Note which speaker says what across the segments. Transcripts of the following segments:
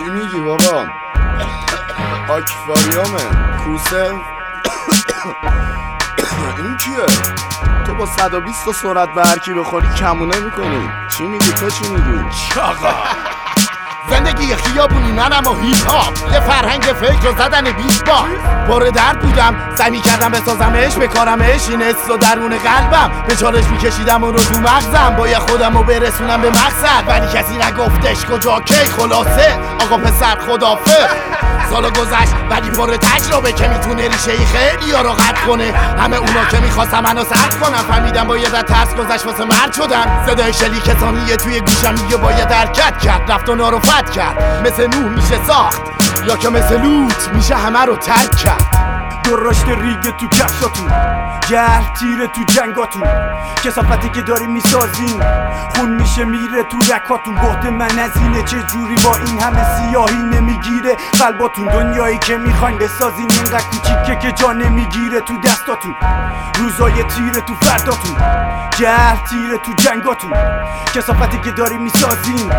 Speaker 1: چی میگی بابا؟ آکواریومه کوسه. این کیه؟ تو با 120 تا سرعت به هرکی بخوری کمونه می‌کنی. چی میگی؟ تو چی میگی؟
Speaker 2: چاقا زندگی خیابونی منم و هیپ هاپ. یه فرهنگ فکر و زدن بیت با. پر درد بودم سعی کردم بسازمش بکارمش این و درون قلبم. به چالش میکشیدم و رو تو مغزم. باید خودم رو برسونم به مقصد. ولی کسی نگفتش کجا کی خلاصه. آقا پسر خدافه. سالا گذشت ولی پر تجربه که می‌تونه ریشه ای خیلی ها رو قطع کنه. همه اونا که می‌خواستم منو سرد کنم فهمیدم باید از ترس گذشت واسه مرد شدم صدای شلی کسانیه توی گوشم میگه باید حرکت کرد. رفت و نارو فت کرد. مثل نوح میشه ساخت. یا که مثل لوت میشه همه رو ترک کرد.
Speaker 3: درشت ریگ تو کفشاتون. گرد تیره تو جنگاتون. کسافتی که داری می‌سازین. خون میشه میره تو رکاتون. بهت من از اینه چه جوری با این همه سیاهی نمی‌گیره. قلباتون دنیایی که می‌خواین بسازین. اینقدر کوچیکه که جا نمی‌گیره تو دستاتون. روزای تیره تو فرداتون. گرد تیره تو جنگاتون. کسافتی که داری می‌سازین.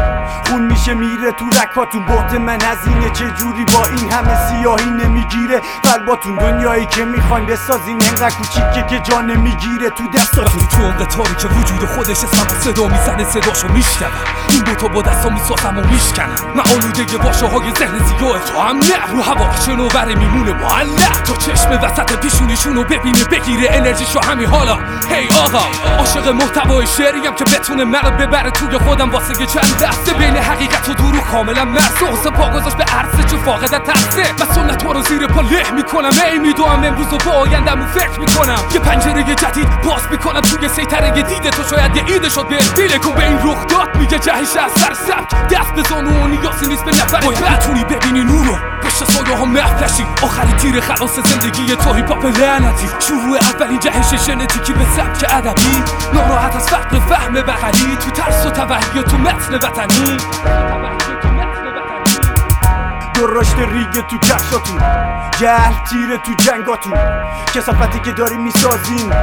Speaker 3: خون میشه میره تو رکاتون. بهت من از اینه چه جوری با این همه سیاهی نمی‌گیره. قلباتون دنیایی که می‌خواین بسازین انقدر کوچیکه که جا نمی‌گیره تو دستاتون
Speaker 4: تو اون قطاری که وجود خودش اسمم صدا می‌زنه صداشو میشنم این دوتا با دستا می‌سازم و میشکنم. من آلوده واشه های ذهن زیاه تو هم نه رو هوا. شنوبر میمونه معلق تا چشم وسط پیشونیشون رو ببینه بگیره انرژیشو همین حالا. هی آقا عاشق محتوای شعریم که بتونه منو ببره توی خودم. واسه یه چند دسته بین حقیقت و دروغ کاملا مرسه حسه پا گذاشت به عرصه چه فاقد ترسه و سنت رو زیر پا له می‌کنم. ای میدوام امروز و با آیندم فکر می‌کنم. یه پنجره جدید باز می‌کنم. توی سیطره دیده تو شاید یه ایده شد به دیله کن به این رخ داد میگه جهش از سر سبک. دست بزن و نیازی نیست به نفر باید بتونی ببینی نونو پشت سایه ها مفلشی آخری تیر خلاص زندگی تو هیپاپ لعنتی. شروع اولین جهش ژنتیکی به سبک ادبی. ناراحت از فقر فهم بغلی. تو ترس و توهی تو متن وطنی.
Speaker 3: درشت ریگ تو کفشاتون گل تیره تو جنگاتون. کسافتی که داری می‌سازین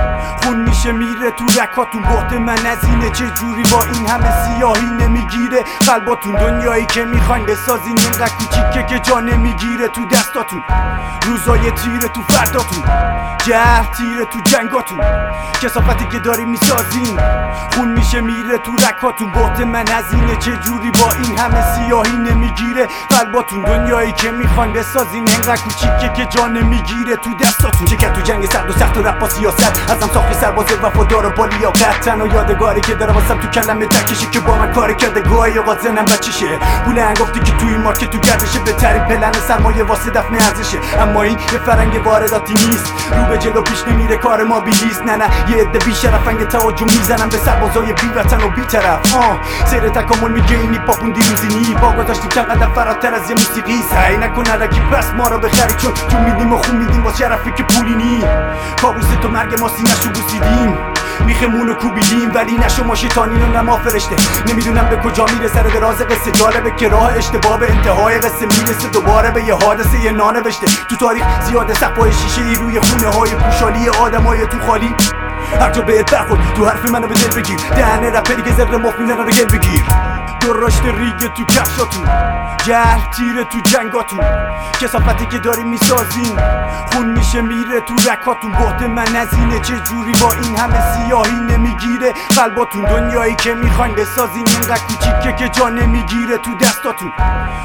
Speaker 3: خون میشه میره تو رکاتون. بهت من از اینه چه جوری با این همه سیاهی نمی‌گیره؟ قلباتون دنیایی که می‌خواین بسازین. اینقدر کوچیکه که جا نمی‌گیره تو دستاتون. روزای تیره تو فرداتون. گل تیره تو جنگاتون. کسافتی که داری می‌سازین خون میشه میره تو رکاتون. بهت من از اینه چه جوری با این همه سیاهی نمی‌گیره؟ قلباتون دنیایی که می‌خواین بسازین انقدر کوچیکه که جا نمی‌گیره تو دستاتون. شرکت تو جنگ سرد و سخت و رپ با سیاست ازم ساختی سرباز وفادار و با لیاقت تنها یادگاری که داره واسم تو کلمه تکشی که با من کار کرده. گاهی اوقات زنم بچشه. بوله گفتی که توی مارکت تو گردشه. بهترین پلن سرمایه واسه دفن ارزشه. اما این یه فرنگ وارداتی نیست. رو به جلو پیش نمیره کار ما بیلیست نه نه یه عده بیشرفنگ توجه می‌زنم به سربازای بی وطن و بی طرف. آه سیر تکامل میگه اینی پاپون دیروزی نی با گذاشتی. چند قدم فراتر از یه موسیقی سعی نکن نرکی پس ما رو بخری چون تو میدیم و خون میدیم با شرفی که پولی نی کابوس تو مرگ ما سینشو بوسیدیم. میخمون و کوبیدیم ولی نشو ما شیطانی و نما فرشته. نمی‌دونم به کجا میره سر دراز قصه جالبه که راه اشتباه به انتهای قصه می‌رسه دوباره به یه حادثه یه نانوشته. تو تاریخ زیاده صفای شیشه ای روی خونه های پوشالی آدمای تو خالی. هر جا بهت برخورد تو حرف منو به دل بگیر. دهنه رپری که زر مخ می‌زنه رو گل بگیر. درشت ریگ تو کفشاتون گل تیره تو جنگاتون. کسافتی که داری می‌سازین. خون میشه میره تو رکاتون. بهت من از اینه چه جوری با این همه سیاهی نمی‌گیره. قلباتون دنیایی که می‌خواین بسازین. اینقدر کوچیکه که جا نمی‌گیره تو دستاتون.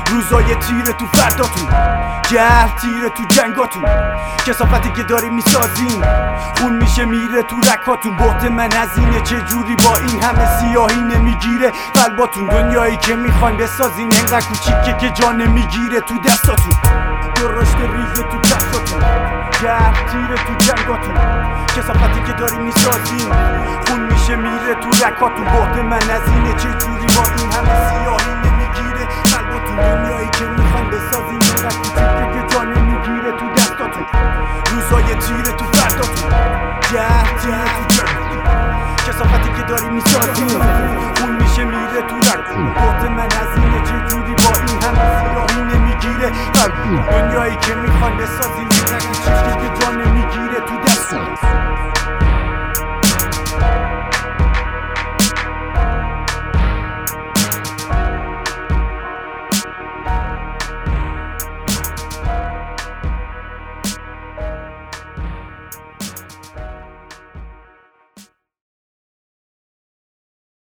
Speaker 3: روزای تیره تو فرداتون. گل تیره تو جنگاتون. کسافتی که داری می‌سازین. خون میشه میره تو رکاتون. بهت من از اینه چه جوری با این همه سیاهی نمی‌گیره. قلباتون دنیایی که می‌خواین بسازین انقدر کوچیکه که جا نمی‌گیره تو دستاتون. درشت ریز تو کفشاتون گرد تیره تو جنگاتون. کسافتی که داری می‌سازین خون میشه میره تو رکاتون. بهت من از اینه جوری با این همه سیاهی نمی‌گیره. قلباتون دنیایی که می‌خواین بسازین انقدر کوچیکه که جا نمی‌گیره تو دستاتون. روزای تیره تو فرداتون. گرد تیره تو جنگاتون. کسافتی که داری می‌سازین بهت من از اینه چه جوری با این همه سیاهی نمی‌گیره دنیایی که می‌خواین بسازین